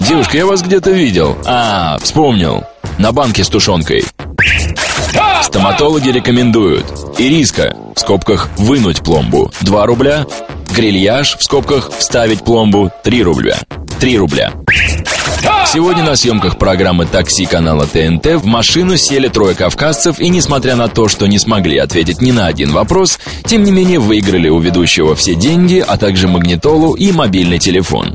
Девушка, я вас где-то видел. А, вспомнил. На банке с тушенкой. Стоматологи рекомендуют. Ириска, в скобках «вынуть пломбу» 2 рубля. Грильяж, в скобках «вставить пломбу» 3 рубля. 3 рубля. Сегодня на съемках программы «Такси» канала ТНТ в машину сели трое кавказцев и, несмотря на то, что не смогли ответить ни на один вопрос, тем не менее выиграли у ведущего все деньги, а также магнитолу и мобильный телефон.